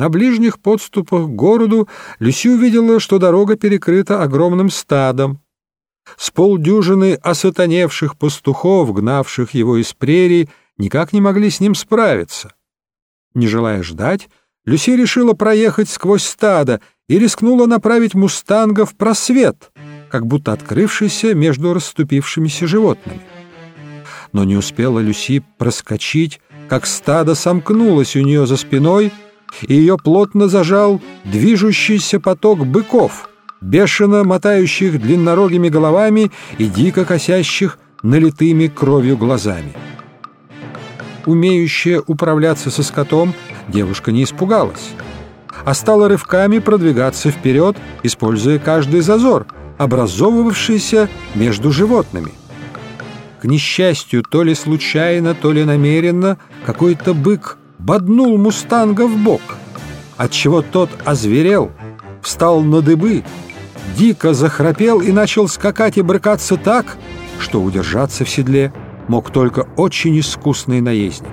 На ближних подступах к городу Люси увидела, что дорога перекрыта огромным стадом. С полдюжины осатаневших пастухов, гнавших его из прерий, никак не могли с ним справиться. Не желая ждать, Люси решила проехать сквозь стадо и рискнула направить мустанга в просвет, как будто открывшийся между расступившимися животными. Но не успела Люси проскочить, как стадо сомкнулось у нее за спиной — и ее плотно зажал движущийся поток быков, бешено мотающих длиннорогими головами и дико косящих налитыми кровью глазами. Умеющая управляться со скотом, девушка не испугалась, а стала рывками продвигаться вперед, используя каждый зазор, образовывавшийся между животными. К несчастью, то ли случайно, то ли намеренно, какой-то бык боднул мустанга в бок, отчего тот озверел, встал на дыбы, дико захрапел и начал скакать и брыкаться так, что удержаться в седле мог только очень искусный наездник.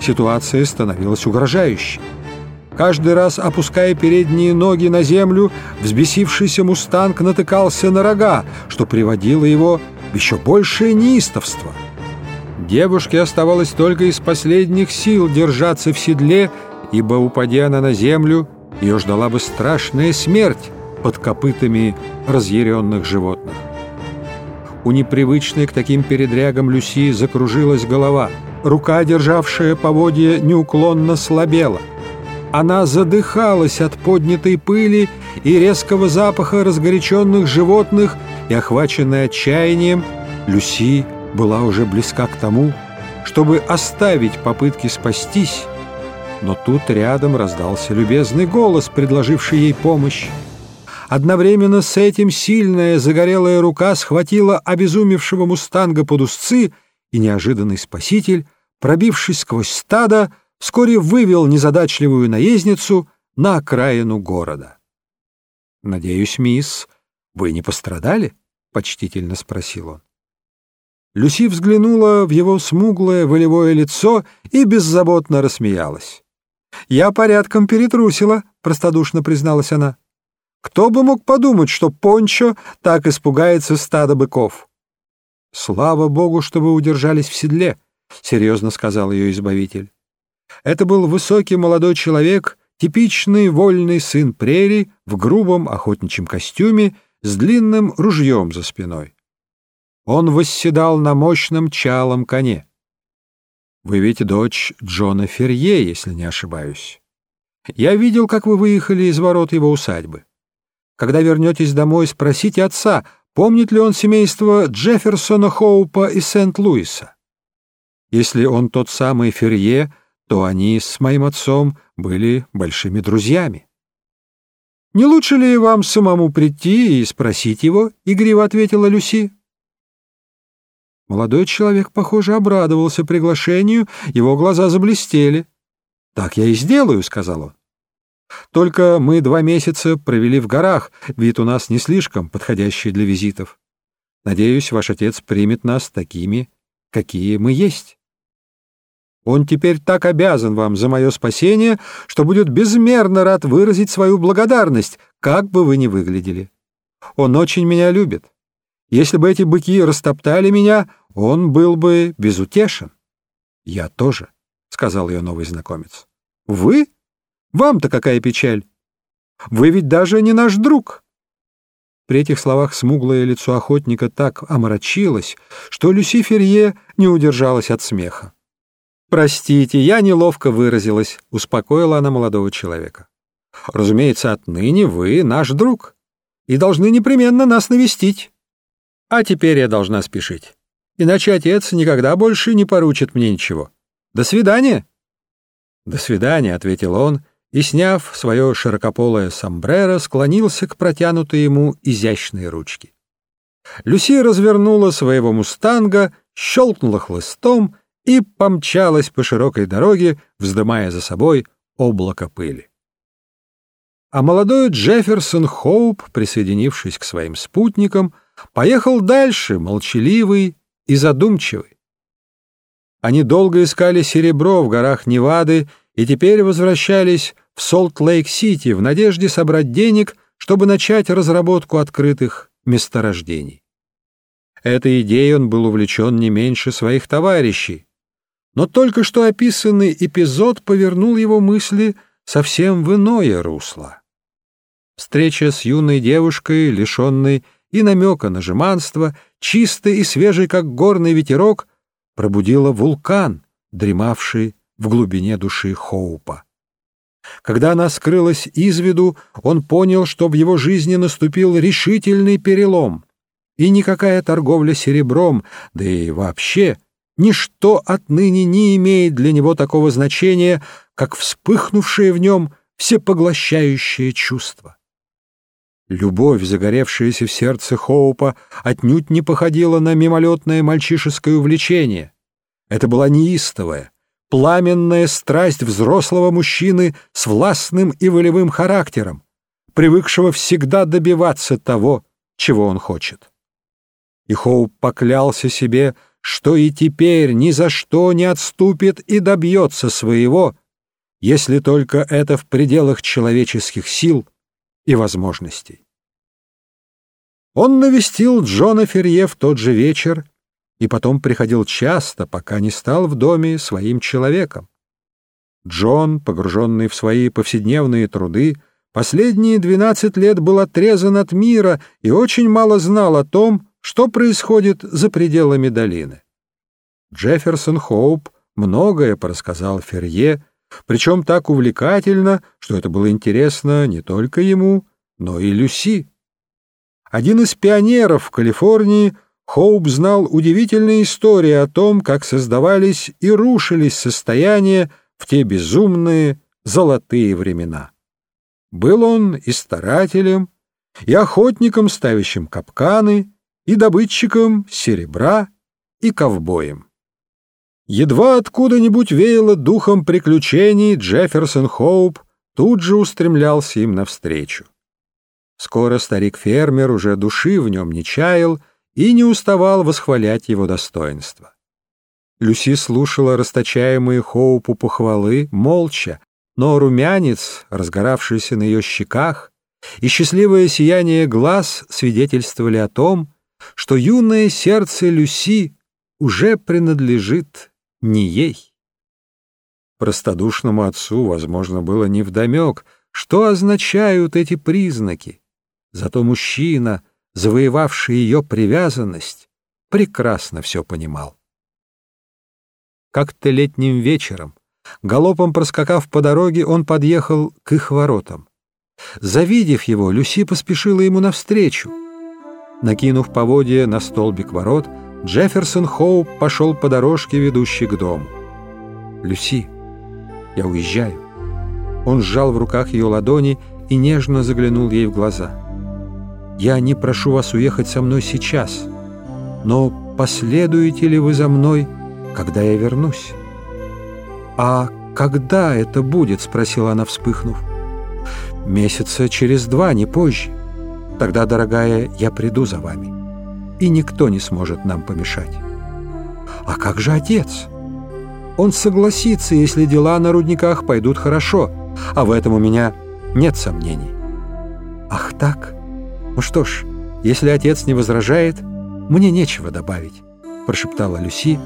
Ситуация становилась угрожающей. Каждый раз, опуская передние ноги на землю, взбесившийся мустанг натыкался на рога, что приводило его в еще большее неистовство — Девушке оставалось только из последних сил держаться в седле, ибо, упадя она на землю, ее ждала бы страшная смерть под копытами разъяренных животных. У непривычной к таким передрягам Люси закружилась голова. Рука, державшая поводья, неуклонно слабела. Она задыхалась от поднятой пыли и резкого запаха разгоряченных животных, и, охваченная отчаянием, Люси была уже близка к тому, чтобы оставить попытки спастись, но тут рядом раздался любезный голос, предложивший ей помощь. Одновременно с этим сильная загорелая рука схватила обезумевшего мустанга под узцы, и неожиданный спаситель, пробившись сквозь стадо, вскоре вывел незадачливую наездницу на окраину города. «Надеюсь, мисс, вы не пострадали?» — почтительно спросил он. Люси взглянула в его смуглое волевое лицо и беззаботно рассмеялась. «Я порядком перетрусила», — простодушно призналась она. «Кто бы мог подумать, что Пончо так испугается стада быков?» «Слава богу, что вы удержались в седле», — серьезно сказал ее избавитель. Это был высокий молодой человек, типичный вольный сын прерий в грубом охотничьем костюме с длинным ружьем за спиной. Он восседал на мощном чалом коне. Вы ведь дочь Джона Ферье, если не ошибаюсь. Я видел, как вы выехали из ворот его усадьбы. Когда вернетесь домой, спросите отца, помнит ли он семейство Джефферсона Хоупа и Сент-Луиса. Если он тот самый Ферье, то они с моим отцом были большими друзьями. «Не лучше ли вам самому прийти и спросить его?» — игриво ответила Люси. Молодой человек, похоже, обрадовался приглашению, его глаза заблестели. «Так я и сделаю», — сказал он. «Только мы два месяца провели в горах, вид у нас не слишком подходящий для визитов. Надеюсь, ваш отец примет нас такими, какие мы есть. Он теперь так обязан вам за мое спасение, что будет безмерно рад выразить свою благодарность, как бы вы ни выглядели. Он очень меня любит. Если бы эти быки растоптали меня, он был бы безутешен. — Я тоже, — сказал ее новый знакомец. — Вы? Вам-то какая печаль? Вы ведь даже не наш друг. При этих словах смуглое лицо охотника так омрачилось, что Люси Ферье не удержалась от смеха. «Простите, я неловко выразилась», — успокоила она молодого человека. «Разумеется, отныне вы наш друг и должны непременно нас навестить. А теперь я должна спешить иначе отец никогда больше не поручит мне ничего. До свидания!» «До свидания», — ответил он, и, сняв свое широкополое сомбреро, склонился к протянутой ему изящной ручке. Люси развернула своего мустанга, щелкнула хлыстом и помчалась по широкой дороге, вздымая за собой облако пыли. А молодой Джефферсон Хоуп, присоединившись к своим спутникам, поехал дальше, молчаливый и задумчивый. Они долго искали серебро в горах Невады и теперь возвращались в Солт-Лейк-Сити в надежде собрать денег, чтобы начать разработку открытых месторождений. Этой идеей он был увлечен не меньше своих товарищей, но только что описанный эпизод повернул его мысли совсем в иное русло. Встреча с юной девушкой, лишенной и намека на жеманство, чистой и свежей, как горный ветерок, пробудила вулкан, дремавший в глубине души Хоупа. Когда она скрылась из виду, он понял, что в его жизни наступил решительный перелом, и никакая торговля серебром, да и вообще ничто отныне не имеет для него такого значения, как вспыхнувшее в нем всепоглощающее чувство. Любовь, загоревшаяся в сердце Хоупа, отнюдь не походила на мимолетное мальчишеское увлечение. Это была неистовая, пламенная страсть взрослого мужчины с властным и волевым характером, привыкшего всегда добиваться того, чего он хочет. И Хоуп поклялся себе, что и теперь ни за что не отступит и добьется своего, если только это в пределах человеческих сил и возможностей. Он навестил Джона Ферье в тот же вечер и потом приходил часто, пока не стал в доме своим человеком. Джон, погруженный в свои повседневные труды, последние двенадцать лет был отрезан от мира и очень мало знал о том, что происходит за пределами долины. Джефферсон Хоуп многое порассказал Ферье, причем так увлекательно, что это было интересно не только ему, но и Люси. Один из пионеров в Калифорнии, Хоуп знал удивительные истории о том, как создавались и рушились состояния в те безумные золотые времена. Был он и старателем, и охотником, ставящим капканы, и добытчиком серебра, и ковбоем. Едва откуда-нибудь веяло духом приключений, Джефферсон Хоуп тут же устремлялся им навстречу. Скоро старик-фермер уже души в нем не чаял и не уставал восхвалять его достоинства. Люси слушала расточаемые Хоупу похвалы молча, но румянец, разгоравшийся на ее щеках, и счастливое сияние глаз свидетельствовали о том, что юное сердце Люси уже принадлежит не ей. Простодушному отцу, возможно, было невдомек, что означают эти признаки. Зато мужчина, завоевавший ее привязанность, прекрасно все понимал. Как-то летним вечером, галопом проскакав по дороге, он подъехал к их воротам. Завидев его, Люси поспешила ему навстречу. Накинув поводья на столбик ворот, Джефферсон Хоуп пошел по дорожке, ведущей к дому. «Люси, я уезжаю». Он сжал в руках ее ладони и нежно заглянул ей в глаза. «Я не прошу вас уехать со мной сейчас, но последуете ли вы за мной, когда я вернусь?» «А когда это будет?» — спросила она, вспыхнув. «Месяца через два, не позже. Тогда, дорогая, я приду за вами» и никто не сможет нам помешать. А как же отец? Он согласится, если дела на рудниках пойдут хорошо, а в этом у меня нет сомнений. Ах так? Ну что ж, если отец не возражает, мне нечего добавить, прошептала Люси,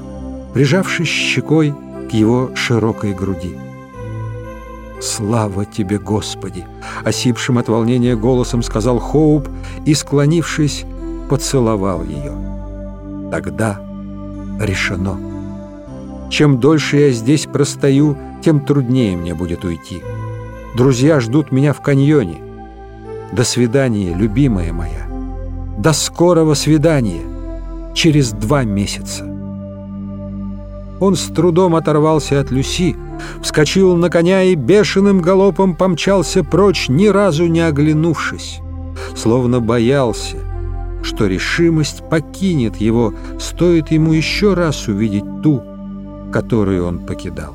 прижавшись щекой к его широкой груди. «Слава тебе, Господи!» — осипшим от волнения голосом сказал Хоуп и, склонившись, поцеловал ее. Тогда решено. Чем дольше я здесь простою, тем труднее мне будет уйти. Друзья ждут меня в каньоне. До свидания, любимая моя. До скорого свидания. Через два месяца. Он с трудом оторвался от Люси, вскочил на коня и бешеным галопом помчался прочь, ни разу не оглянувшись, словно боялся, что решимость покинет его, стоит ему еще раз увидеть ту, которую он покидал.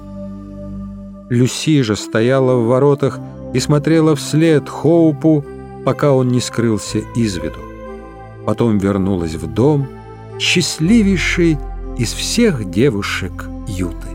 Люси же стояла в воротах и смотрела вслед Хоупу, пока он не скрылся из виду. Потом вернулась в дом, счастливейшей из всех девушек Юты.